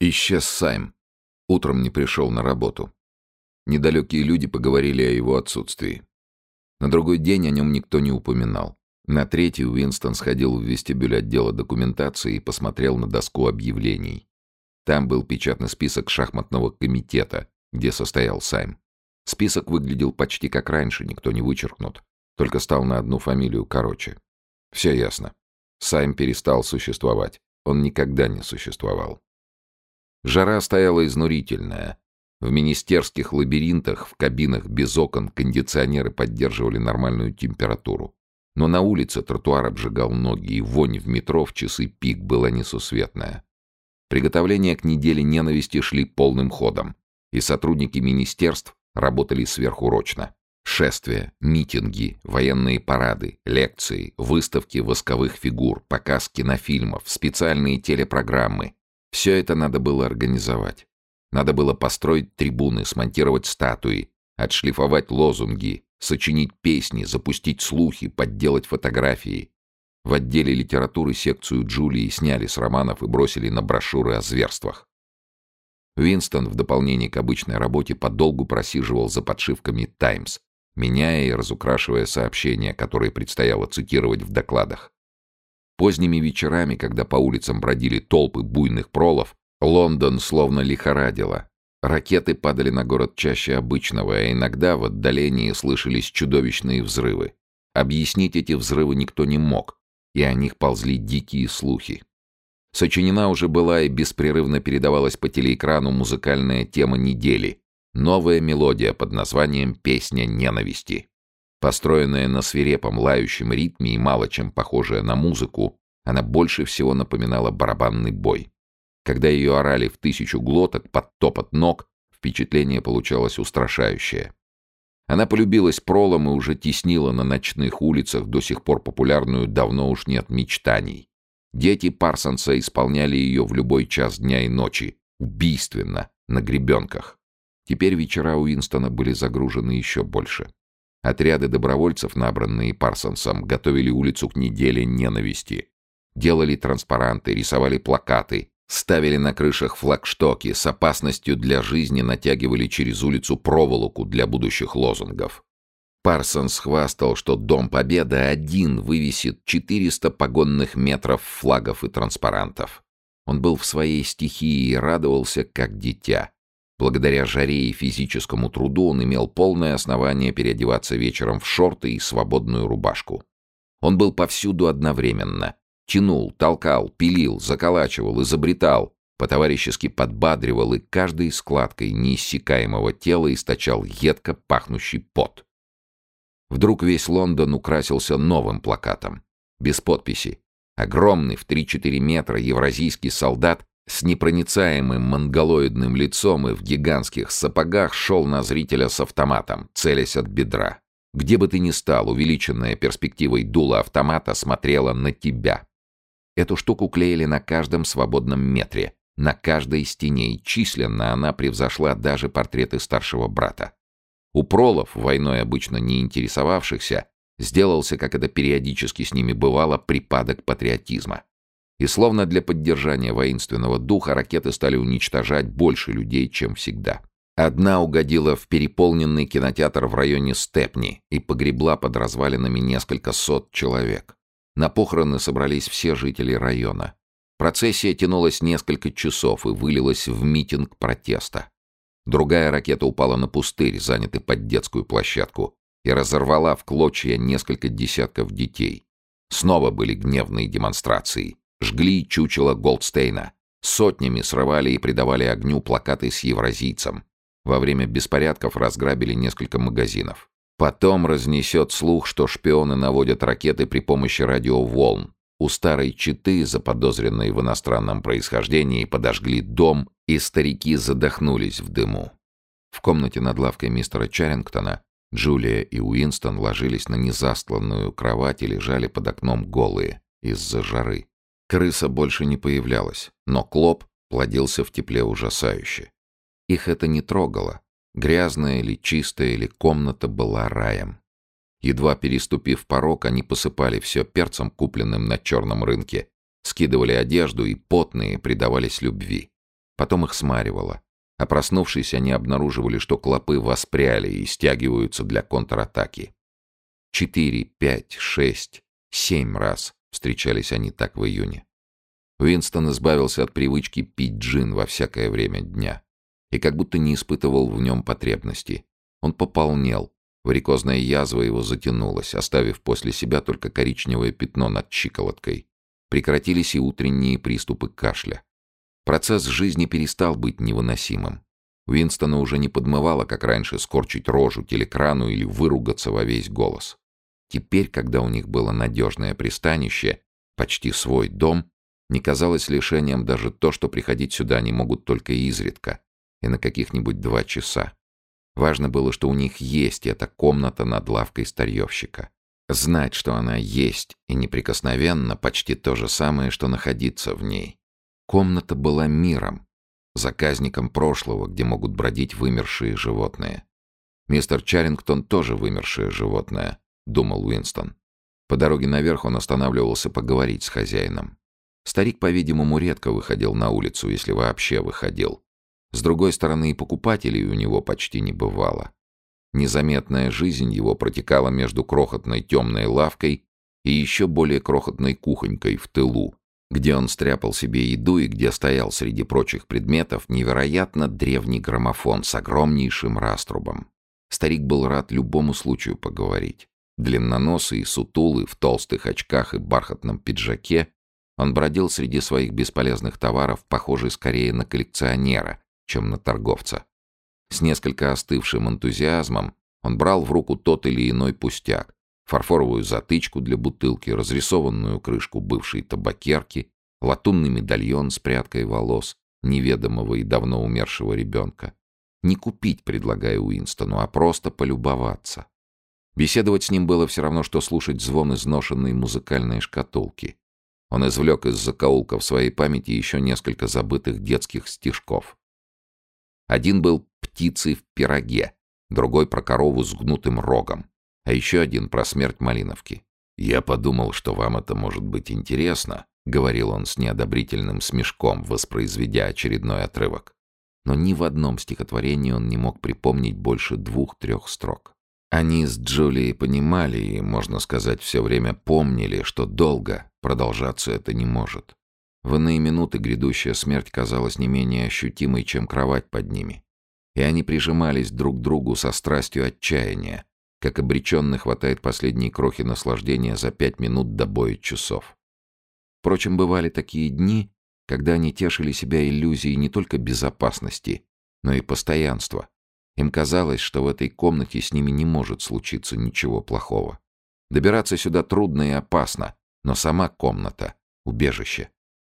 Исчез Сайм. Утром не пришел на работу. Недалекие люди поговорили о его отсутствии. На другой день о нем никто не упоминал. На третий Уинстон сходил в вестибюль отдела документации и посмотрел на доску объявлений. Там был печатный список шахматного комитета, где состоял Сайм. Список выглядел почти как раньше, никто не вычеркнут, только стал на одну фамилию короче. Все ясно. Сайм перестал существовать. Он никогда не существовал. Жара стояла изнурительная. В министерских лабиринтах, в кабинах без окон кондиционеры поддерживали нормальную температуру. Но на улице тротуар обжигал ноги, и вонь в метро в часы пик была несусветная. Приготовления к неделе ненависти шли полным ходом, и сотрудники министерств работали сверхурочно. Шествия, митинги, военные парады, лекции, выставки восковых фигур, показ кинофильмов, специальные телепрограммы. Все это надо было организовать. Надо было построить трибуны, смонтировать статуи, отшлифовать лозунги, сочинить песни, запустить слухи, подделать фотографии. В отделе литературы секцию Джулии сняли с романов и бросили на брошюры о зверствах. Винстон в дополнение к обычной работе подолгу просиживал за подшивками «Таймс», меняя и разукрашивая сообщения, которые предстояло цитировать в докладах. Поздними вечерами, когда по улицам бродили толпы буйных пролов, Лондон словно лихорадило. Ракеты падали на город чаще обычного, а иногда в отдалении слышались чудовищные взрывы. Объяснить эти взрывы никто не мог, и о них ползли дикие слухи. Сочинена уже была и беспрерывно передавалась по телеэкрану музыкальная тема недели Новая мелодия под названием «Песня ненависти». Построенная на свирепом лающем ритме и мало чем похожая на музыку, она больше всего напоминала барабанный бой. Когда ее орали в тысячу глоток под топот ног, впечатление получалось устрашающее. Она полюбилась пролом и уже теснила на ночных улицах до сих пор популярную «Давно уж нет мечтаний». Дети Парсонса исполняли ее в любой час дня и ночи, убийственно, на гребенках. Теперь вечера Уинстона были загружены еще больше. Отряды добровольцев, набранные Парсонсом, готовили улицу к неделе ненависти. Делали транспаранты, рисовали плакаты, ставили на крышах флагштоки, с опасностью для жизни натягивали через улицу проволоку для будущих лозунгов. Парсонс хвастал, что Дом Победы один вывесит 400 погонных метров флагов и транспарантов. Он был в своей стихии и радовался, как дитя. Благодаря жаре и физическому труду он имел полное основание переодеваться вечером в шорты и свободную рубашку. Он был повсюду одновременно. Тянул, толкал, пилил, заколачивал, изобретал, по-товарищески подбадривал и каждой складкой неиссякаемого тела источал едко пахнущий пот. Вдруг весь Лондон украсился новым плакатом. Без подписи. Огромный в 3-4 метра евразийский солдат с непроницаемым монголоидным лицом и в гигантских сапогах шел на зрителя с автоматом, целясь от бедра. Где бы ты ни стал, увеличенная перспективой дула автомата смотрела на тебя. Эту штуку клеили на каждом свободном метре, на каждой стене, и численно она превзошла даже портреты старшего брата. У пролов, войной обычно не интересовавшихся, сделался, как это периодически с ними бывало, припадок патриотизма. И словно для поддержания воинственного духа ракеты стали уничтожать больше людей, чем всегда. Одна угодила в переполненный кинотеатр в районе Степни и погребла под развалинами несколько сот человек. На похороны собрались все жители района. Процессия тянулась несколько часов и вылилась в митинг протеста. Другая ракета упала на пустырь, занятый под детскую площадку, и разорвала в клочья несколько десятков детей. Снова были гневные демонстрации жгли чучело Голдстейна, сотнями срывали и придавали огню плакаты с евразийцем. Во время беспорядков разграбили несколько магазинов. Потом разнесет слух, что шпионы наводят ракеты при помощи радиоволн. У старой читы, заподозренной в иностранном происхождении, подожгли дом, и старики задохнулись в дыму. В комнате над лавкой мистера Чарингтона Джулия и Уинстон ложились на незастланную кровать и лежали под окном голые из-за жары. Крыса больше не появлялась, но Клоп плодился в тепле ужасающе. Их это не трогало. Грязная или чистая, или комната была раем. Едва переступив порог, они посыпали все перцем, купленным на черном рынке, скидывали одежду и потные предавались любви. Потом их смаривало. А проснувшись, они обнаруживали, что клопы воспряли и стягиваются для контратаки. Четыре, пять, шесть, семь раз встречались они так в июне. Уинстон избавился от привычки пить джин во всякое время дня и как будто не испытывал в нем потребности. Он пополнел, варикозная язва его затянулась, оставив после себя только коричневое пятно над щиколоткой. Прекратились и утренние приступы кашля. Процесс жизни перестал быть невыносимым. Уинстона уже не подмывало, как раньше, скорчить рожу телекрану или выругаться во весь голос. Теперь, когда у них было надежное пристанище, почти свой дом, не казалось лишением даже то, что приходить сюда они могут только изредка и на каких-нибудь два часа. Важно было, что у них есть эта комната над лавкой старьевщика. Знать, что она есть и неприкосновенно, почти то же самое, что находиться в ней. Комната была миром, заказником прошлого, где могут бродить вымершие животные. «Мистер Чарингтон тоже вымершее животное», — думал Уинстон. По дороге наверх он останавливался поговорить с хозяином. Старик, по-видимому, редко выходил на улицу, если вообще выходил. С другой стороны, и покупателей у него почти не бывало. Незаметная жизнь его протекала между крохотной темной лавкой и еще более крохотной кухонькой в тылу, где он стряпал себе еду и где стоял среди прочих предметов невероятно древний граммофон с огромнейшим раструбом. Старик был рад любому случаю поговорить. Длинноносый и сутулый, в толстых очках и бархатном пиджаке, он бродил среди своих бесполезных товаров, похожий скорее на коллекционера, чем на торговца. С несколько остывшим энтузиазмом он брал в руку тот или иной пустяк, фарфоровую затычку для бутылки, разрисованную крышку бывшей табакерки, латунный медальон с прядкой волос неведомого и давно умершего ребенка. Не купить, предлагая Уинстону, а просто полюбоваться. Беседовать с ним было все равно, что слушать звон изношенной музыкальной шкатулки. Он извлек из закоулка в своей памяти еще несколько забытых детских стишков. Один был «Птицей в пироге», другой про корову с гнутым рогом а еще один про смерть Малиновки. «Я подумал, что вам это может быть интересно», — говорил он с неодобрительным смешком, воспроизведя очередной отрывок. Но ни в одном стихотворении он не мог припомнить больше двух-трех строк. Они с Джулией понимали и, можно сказать, все время помнили, что долго продолжаться это не может. В иные минуты грядущая смерть казалась не менее ощутимой, чем кровать под ними. И они прижимались друг к другу со страстью отчаяния, как обреченно хватает последние крохи наслаждения за пять минут до боя часов. Впрочем, бывали такие дни, когда они тешили себя иллюзией не только безопасности, но и постоянства. Им казалось, что в этой комнате с ними не может случиться ничего плохого. Добираться сюда трудно и опасно, но сама комната — убежище.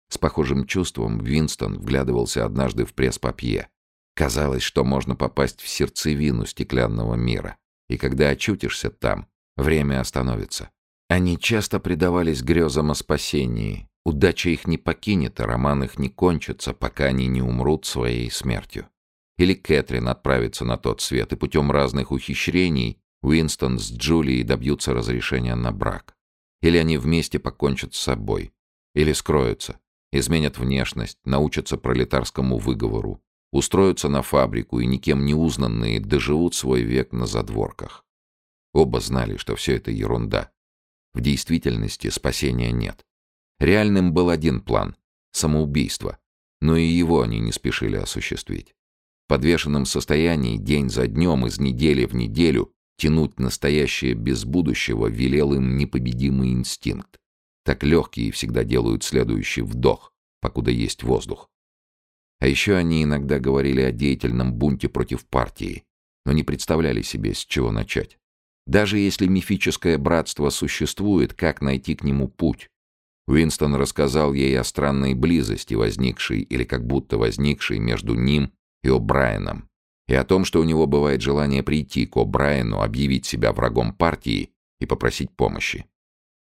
С похожим чувством Винстон вглядывался однажды в пресс-папье. Казалось, что можно попасть в сердцевину стеклянного мира и когда очутишься там, время остановится. Они часто предавались грезам о спасении. Удача их не покинет, а роман их не кончится, пока они не умрут своей смертью. Или Кэтрин отправится на тот свет, и путем разных ухищрений Уинстон с Джулией добьются разрешения на брак. Или они вместе покончат с собой. Или скроются, изменят внешность, научатся пролетарскому выговору, устроятся на фабрику и никем не узнанные доживут свой век на задворках. Оба знали, что все это ерунда. В действительности спасения нет. Реальным был один план — самоубийство, но и его они не спешили осуществить. Подвешенном состоянии день за днем, из недели в неделю, тянуть настоящее без будущего велел им непобедимый инстинкт. Так легкие всегда делают следующий вдох, покуда есть воздух. А еще они иногда говорили о деятельном бунте против партии, но не представляли себе, с чего начать. Даже если мифическое братство существует, как найти к нему путь? Уинстон рассказал ей о странной близости, возникшей или как будто возникшей между ним и О'Брайеном, и о том, что у него бывает желание прийти к О'Брайену, объявить себя врагом партии и попросить помощи.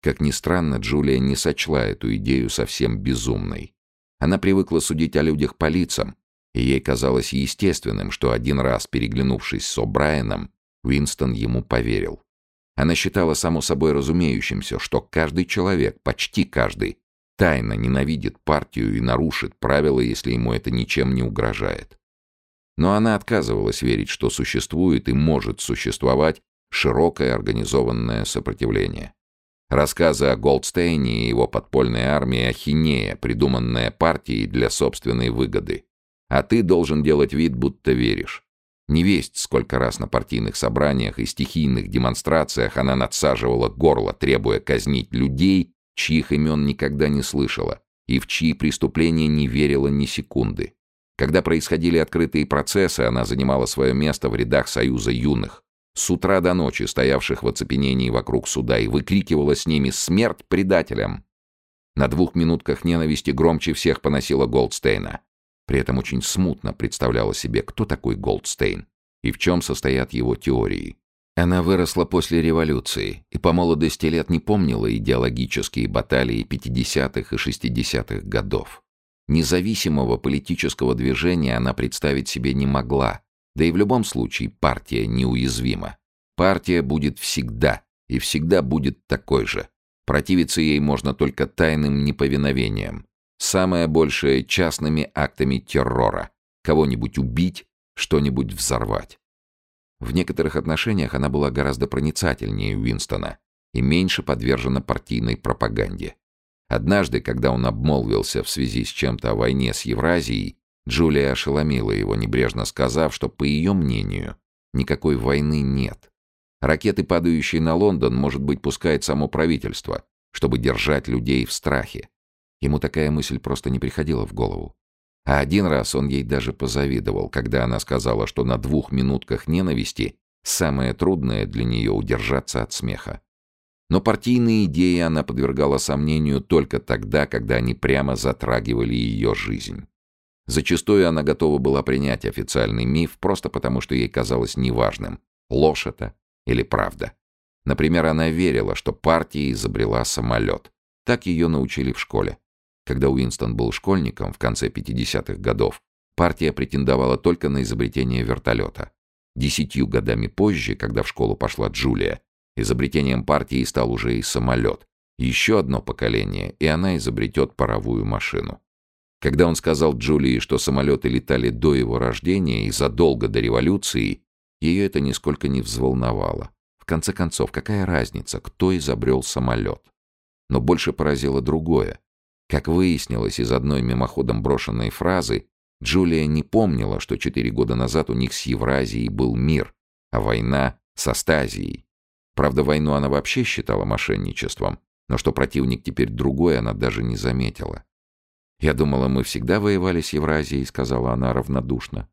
Как ни странно, Джулия не сочла эту идею совсем безумной. Она привыкла судить о людях по лицам, и ей казалось естественным, что один раз, переглянувшись с О'Брайеном, Уинстон ему поверил. Она считала само собой разумеющимся, что каждый человек, почти каждый, тайно ненавидит партию и нарушит правила, если ему это ничем не угрожает. Но она отказывалась верить, что существует и может существовать широкое организованное сопротивление. Рассказы о Голдстейне и его подпольной армии ахинея, придуманная партией для собственной выгоды. А ты должен делать вид, будто веришь. Не весть, сколько раз на партийных собраниях и стихийных демонстрациях она надсаживала горло, требуя казнить людей, чьих имен никогда не слышала, и в чьи преступления не верила ни секунды. Когда происходили открытые процессы, она занимала свое место в рядах Союза юных, с утра до ночи стоявших в оцепенении вокруг суда, и выкрикивала с ними «Смерть предателям!». На двух минутках ненависти громче всех поносила Голдстейна. При этом очень смутно представляла себе, кто такой Голдстейн и в чем состоят его теории. Она выросла после революции и по молодости лет не помнила идеологические баталии 50-х и 60-х годов. Независимого политического движения она представить себе не могла, да и в любом случае партия неуязвима. Партия будет всегда, и всегда будет такой же. Противиться ей можно только тайным неповиновением. Самое большее — частными актами террора. Кого-нибудь убить, что-нибудь взорвать. В некоторых отношениях она была гораздо проницательнее Уинстона и меньше подвержена партийной пропаганде. Однажды, когда он обмолвился в связи с чем-то о войне с Евразией, Джулия ошеломила его, небрежно сказав, что, по ее мнению, никакой войны нет. Ракеты, падающие на Лондон, может быть, пускает само правительство, чтобы держать людей в страхе. Ему такая мысль просто не приходила в голову. А один раз он ей даже позавидовал, когда она сказала, что на двух минутках ненависти самое трудное для нее удержаться от смеха. Но партийные идеи она подвергала сомнению только тогда, когда они прямо затрагивали ее жизнь. Зачастую она готова была принять официальный миф просто потому, что ей казалось неважным, ложь это или правда. Например, она верила, что партия изобрела самолет. Так ее научили в школе. Когда Уинстон был школьником в конце 50-х годов, партия претендовала только на изобретение вертолета. Десятью годами позже, когда в школу пошла Джулия, изобретением партии стал уже и самолет. Еще одно поколение, и она изобретет паровую машину. Когда он сказал Джулии, что самолеты летали до его рождения и задолго до революции, ее это нисколько не взволновало. В конце концов, какая разница, кто изобрел самолет? Но больше поразило другое. Как выяснилось из одной мимоходом брошенной фразы, Джулия не помнила, что четыре года назад у них с Евразией был мир, а война с Астазией. Правда, войну она вообще считала мошенничеством, но что противник теперь другой, она даже не заметила. «Я думала, мы всегда воевали с Евразией», — сказала она равнодушно.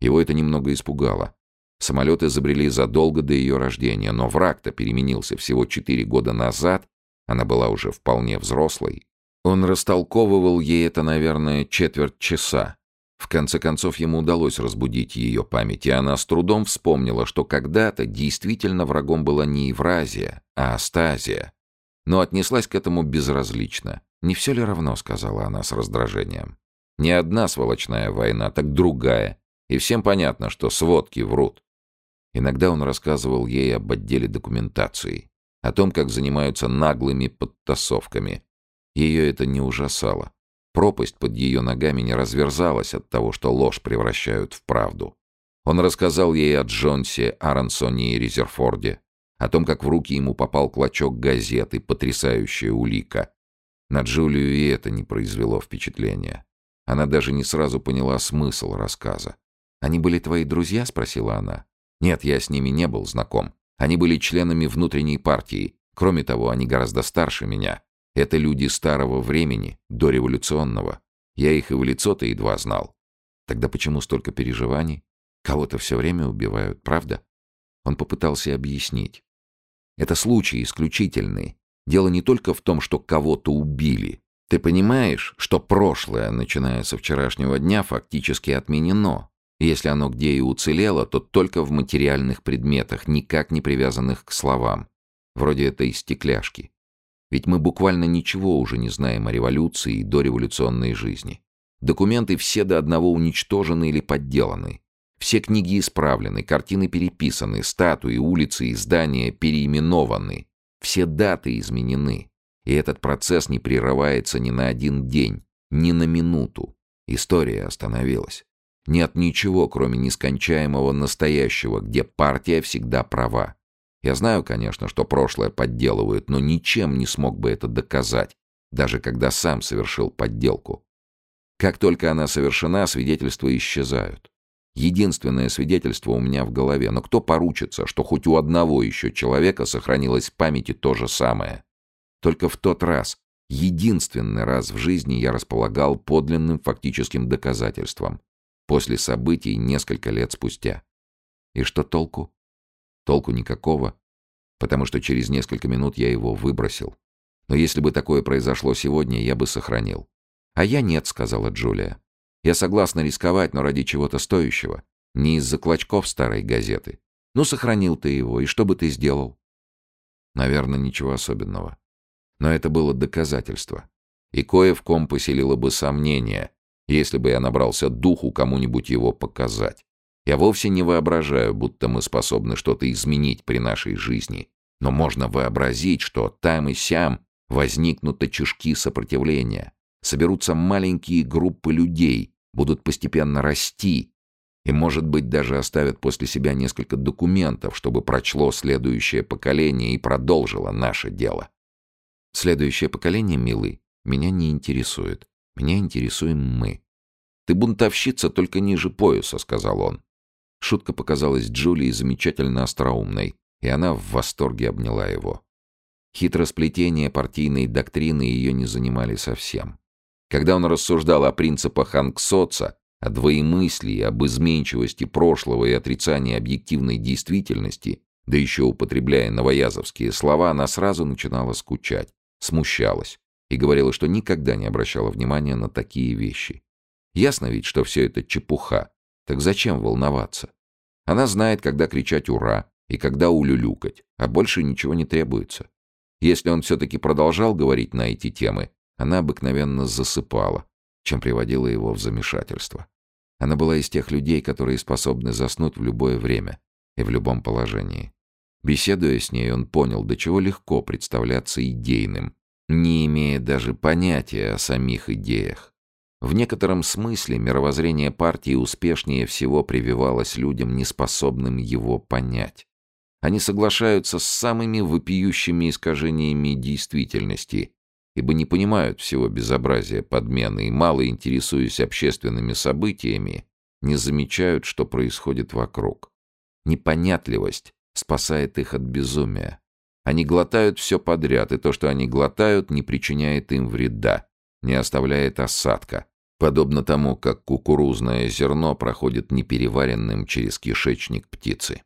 Его это немного испугало. Самолеты изобрели задолго до ее рождения, но враг-то переменился всего четыре года назад, она была уже вполне взрослой. Он растолковывал ей это, наверное, четверть часа. В конце концов, ему удалось разбудить ее память, и она с трудом вспомнила, что когда-то действительно врагом была не Евразия, а Астазия. Но отнеслась к этому безразлично. «Не все ли равно?» — сказала она с раздражением. «Не одна сволочная война, так другая. И всем понятно, что сводки врут». Иногда он рассказывал ей об отделе документации, о том, как занимаются наглыми подтасовками. Ее это не ужасало. Пропасть под ее ногами не разверзалась от того, что ложь превращают в правду. Он рассказал ей о Джонсе, Аронсоне и Резерфорде, о том, как в руки ему попал клочок газеты, потрясающая улика, на Джулию и это не произвело впечатления. Она даже не сразу поняла смысл рассказа. «Они были твои друзья?» — спросила она. «Нет, я с ними не был знаком. Они были членами внутренней партии. Кроме того, они гораздо старше меня. Это люди старого времени, дореволюционного. Я их и в лицо-то едва знал. Тогда почему столько переживаний? Кого-то все время убивают, правда?» Он попытался объяснить. «Это случай исключительный. Дело не только в том, что кого-то убили. Ты понимаешь, что прошлое, начиная со вчерашнего дня, фактически отменено. если оно где и уцелело, то только в материальных предметах, никак не привязанных к словам. Вроде этой стекляшки. Ведь мы буквально ничего уже не знаем о революции и дореволюционной жизни. Документы все до одного уничтожены или подделаны. Все книги исправлены, картины переписаны, статуи, улицы и здания переименованы. Все даты изменены. И этот процесс не прерывается ни на один день, ни на минуту. История остановилась. Нет ничего, кроме нескончаемого настоящего, где партия всегда права. Я знаю, конечно, что прошлое подделывают, но ничем не смог бы это доказать, даже когда сам совершил подделку. Как только она совершена, свидетельства исчезают. Единственное свидетельство у меня в голове, но кто поручится, что хоть у одного еще человека сохранилось в памяти то же самое? Только в тот раз, единственный раз в жизни я располагал подлинным фактическим доказательством после событий несколько лет спустя. И что толку? Толку никакого, потому что через несколько минут я его выбросил. Но если бы такое произошло сегодня, я бы сохранил. «А я нет», — сказала Джулия. «Я согласна рисковать, но ради чего-то стоящего. Не из-за клочков старой газеты. Ну, сохранил ты его, и что бы ты сделал?» Наверное, ничего особенного. Но это было доказательство. И кое в ком поселило бы сомнение, если бы я набрался духу кому-нибудь его показать. Я вовсе не воображаю, будто мы способны что-то изменить при нашей жизни, но можно вообразить, что там и сям возникнут очишки сопротивления, соберутся маленькие группы людей, будут постепенно расти, и, может быть, даже оставят после себя несколько документов, чтобы прочло следующее поколение и продолжило наше дело. Следующее поколение, милый, меня не интересует. Меня интересуем мы. «Ты бунтовщица только ниже пояса», — сказал он. Шутка показалась Джулии замечательно остроумной, и она в восторге обняла его. Хитросплетение партийной доктрины ее не занимали совсем. Когда он рассуждал о принципах Анксоца, о двоемыслии, об изменчивости прошлого и отрицании объективной действительности, да еще употребляя новоязовские слова, она сразу начинала скучать, смущалась и говорила, что никогда не обращала внимания на такие вещи. Ясно ведь, что все это чепуха. Так зачем волноваться? Она знает, когда кричать «Ура!» и когда улюлюкать, а больше ничего не требуется. Если он все-таки продолжал говорить на эти темы, она обыкновенно засыпала, чем приводила его в замешательство. Она была из тех людей, которые способны заснуть в любое время и в любом положении. Беседуя с ней, он понял, до чего легко представляться идейным, не имея даже понятия о самих идеях. В некотором смысле мировоззрение партии успешнее всего прививалось людям, неспособным его понять. Они соглашаются с самыми вопиющими искажениями действительности, ибо не понимают всего безобразия подмены и, мало интересуясь общественными событиями, не замечают, что происходит вокруг. Непонятливость спасает их от безумия. Они глотают все подряд, и то, что они глотают, не причиняет им вреда, не оставляет осадка, подобно тому, как кукурузное зерно проходит непереваренным через кишечник птицы.